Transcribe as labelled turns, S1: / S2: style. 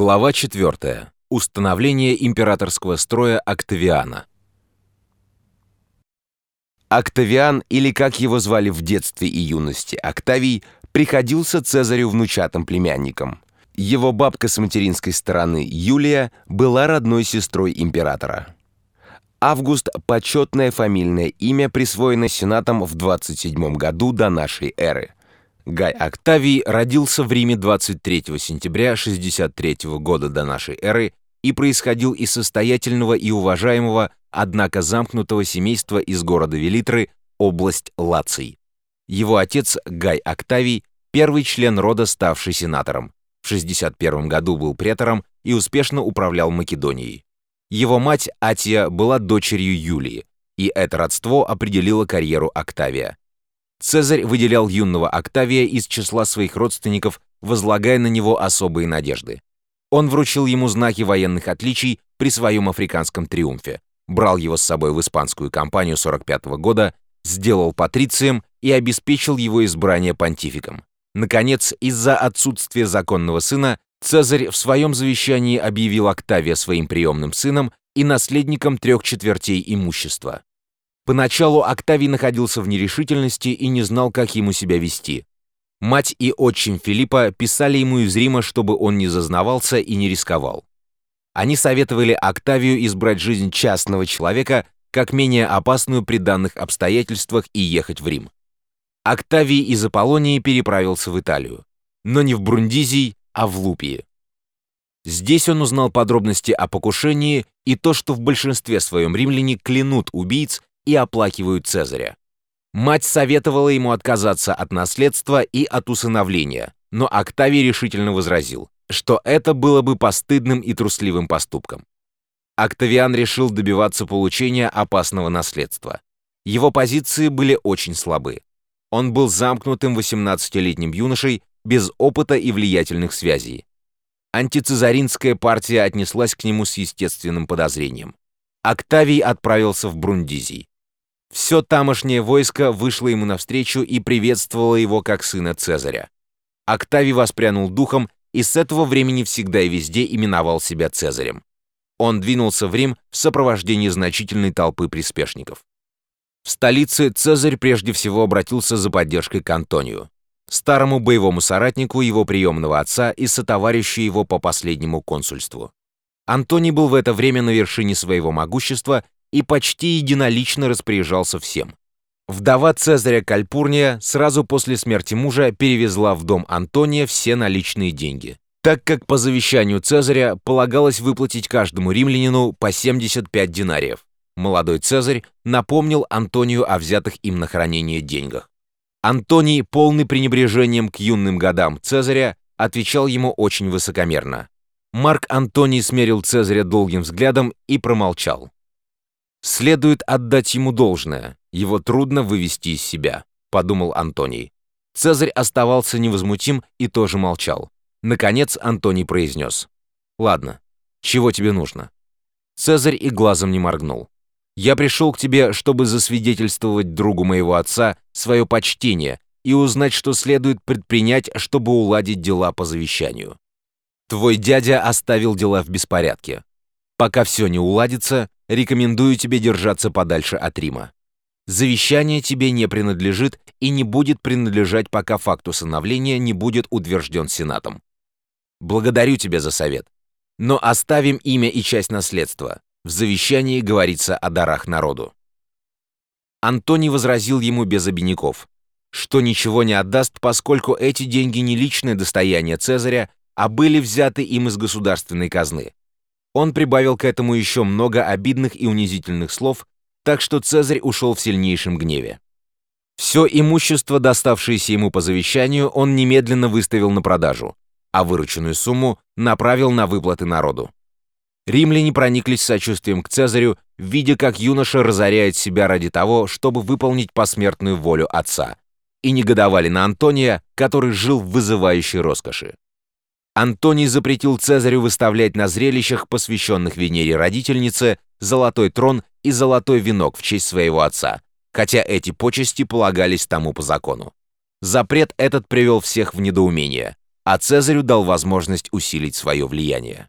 S1: Глава 4. Установление императорского строя Октавиана. Октавиан, или как его звали в детстве и юности, Октавий, приходился Цезарю внучатым племянником. Его бабка с материнской стороны, Юлия, была родной сестрой императора. Август – почетное фамильное имя, присвоенное Сенатом в 27 году до нашей эры – Гай Октавий родился в Риме 23 сентября 63 года до нашей эры и происходил из состоятельного и уважаемого, однако замкнутого семейства из города Велитры, область Лаций. Его отец Гай Октавий, первый член рода, ставший сенатором. В 61 году был претором и успешно управлял Македонией. Его мать Атия была дочерью Юлии, и это родство определило карьеру Октавия. Цезарь выделял юного Октавия из числа своих родственников, возлагая на него особые надежды. Он вручил ему знаки военных отличий при своем африканском триумфе, брал его с собой в испанскую кампанию 45 -го года, сделал патрицием и обеспечил его избрание понтификом. Наконец, из-за отсутствия законного сына, Цезарь в своем завещании объявил Октавия своим приемным сыном и наследником трех четвертей имущества. Поначалу Октавий находился в нерешительности и не знал, как ему себя вести. Мать и отчим Филиппа писали ему из Рима, чтобы он не зазнавался и не рисковал. Они советовали Октавию избрать жизнь частного человека как менее опасную при данных обстоятельствах и ехать в Рим. Октавий из Аполлонии переправился в Италию, но не в Брундизий, а в Лупии. Здесь он узнал подробности о покушении и то, что в большинстве своем римляне клянут убийц и оплакивают Цезаря. Мать советовала ему отказаться от наследства и от усыновления, но Октавий решительно возразил, что это было бы постыдным и трусливым поступком. Октавиан решил добиваться получения опасного наследства. Его позиции были очень слабы. Он был замкнутым 18-летним юношей без опыта и влиятельных связей. Антицезаринская партия отнеслась к нему с естественным подозрением. Октавий отправился в Брундизий. Все тамошнее войско вышло ему навстречу и приветствовало его как сына Цезаря. Октавий воспрянул духом и с этого времени всегда и везде именовал себя Цезарем. Он двинулся в Рим в сопровождении значительной толпы приспешников. В столице Цезарь прежде всего обратился за поддержкой к Антонию, старому боевому соратнику его приемного отца и сотоварищу его по последнему консульству. Антоний был в это время на вершине своего могущества и почти единолично распоряжался всем. Вдова Цезаря Кальпурния сразу после смерти мужа перевезла в дом Антония все наличные деньги, так как по завещанию Цезаря полагалось выплатить каждому римлянину по 75 динариев. Молодой Цезарь напомнил Антонию о взятых им на хранение деньгах. Антоний, полный пренебрежением к юным годам Цезаря, отвечал ему очень высокомерно. Марк Антоний смерил Цезаря долгим взглядом и промолчал. Следует отдать ему должное, его трудно вывести из себя, подумал Антоний. Цезарь оставался невозмутим и тоже молчал. Наконец Антоний произнес. «Ладно, чего тебе нужно?» Цезарь и глазом не моргнул. «Я пришел к тебе, чтобы засвидетельствовать другу моего отца свое почтение и узнать, что следует предпринять, чтобы уладить дела по завещанию. Твой дядя оставил дела в беспорядке. Пока все не уладится, рекомендую тебе держаться подальше от Рима. Завещание тебе не принадлежит и не будет принадлежать, пока факт усыновления не будет утвержден Сенатом. Благодарю тебя за совет. Но оставим имя и часть наследства. В завещании говорится о дарах народу. Антоний возразил ему без обиняков, что ничего не отдаст, поскольку эти деньги не личное достояние Цезаря, а были взяты им из государственной казны. Он прибавил к этому еще много обидных и унизительных слов, так что Цезарь ушел в сильнейшем гневе. Все имущество, доставшееся ему по завещанию, он немедленно выставил на продажу, а вырученную сумму направил на выплаты народу. Римляне прониклись сочувствием к Цезарю, видя, как юноша разоряет себя ради того, чтобы выполнить посмертную волю отца, и негодовали на Антония, который жил в вызывающей роскоши. Антоний запретил Цезарю выставлять на зрелищах, посвященных Венере родительнице, золотой трон и золотой венок в честь своего отца, хотя эти почести полагались тому по закону. Запрет этот привел всех в недоумение, а Цезарю дал возможность усилить свое влияние.